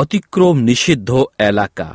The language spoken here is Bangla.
অতিক্রম নিষিদ্ধ এলাকা।